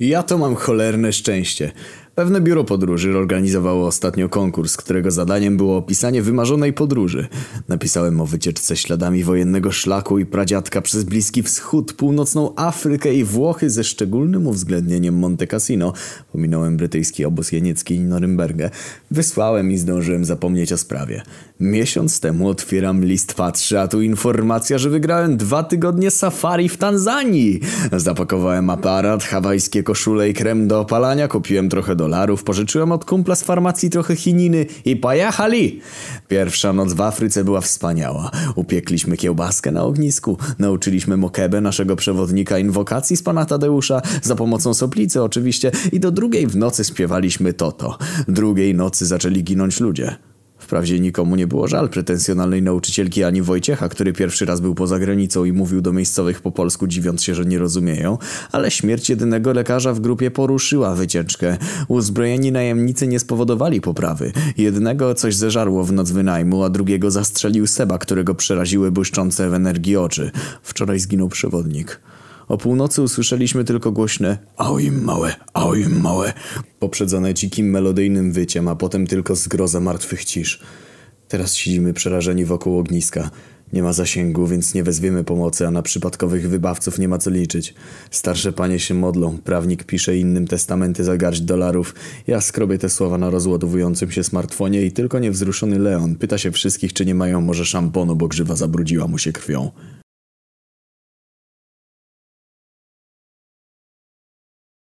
Ja to mam cholerne szczęście. Pewne biuro podróży organizowało ostatnio konkurs, którego zadaniem było opisanie wymarzonej podróży. Napisałem o wycieczce śladami wojennego szlaku i pradziadka przez Bliski Wschód, północną Afrykę i Włochy ze szczególnym uwzględnieniem Monte Cassino. Pominąłem brytyjski obóz jeniecki i Norymbergę. Wysłałem i zdążyłem zapomnieć o sprawie. Miesiąc temu otwieram list patrzy, a tu informacja, że wygrałem dwa tygodnie safari w Tanzanii. Zapakowałem aparat, hawajskie koszule i krem do opalania, kupiłem trochę do dolarów, pożyczyłem od kumpla z farmacji trochę chininy i pojechali! Pierwsza noc w Afryce była wspaniała. Upiekliśmy kiełbaskę na ognisku, nauczyliśmy Mokebę, naszego przewodnika, inwokacji z pana Tadeusza, za pomocą soplicy oczywiście i do drugiej w nocy śpiewaliśmy Toto. Drugiej nocy zaczęli ginąć ludzie. Wprawdzie nikomu nie było żal pretensjonalnej nauczycielki Ani Wojciecha, który pierwszy raz był poza granicą i mówił do miejscowych po polsku, dziwiąc się, że nie rozumieją, ale śmierć jedynego lekarza w grupie poruszyła wycieczkę. Uzbrojeni najemnicy nie spowodowali poprawy. Jednego coś zeżarło w noc wynajmu, a drugiego zastrzelił Seba, którego przeraziły błyszczące w energii oczy. Wczoraj zginął przewodnik. O północy usłyszeliśmy tylko głośne Oj małe, oj małe, poprzedzone dzikim melodyjnym wyciem, a potem tylko zgroza martwych cisz. Teraz siedzimy przerażeni wokół ogniska. Nie ma zasięgu, więc nie wezwiemy pomocy, a na przypadkowych wybawców nie ma co liczyć. Starsze panie się modlą, prawnik pisze innym testamenty za garść dolarów. Ja skrobię te słowa na rozładowującym się smartfonie i tylko niewzruszony Leon pyta się wszystkich, czy nie mają może szamponu, bo grzywa zabrudziła mu się krwią.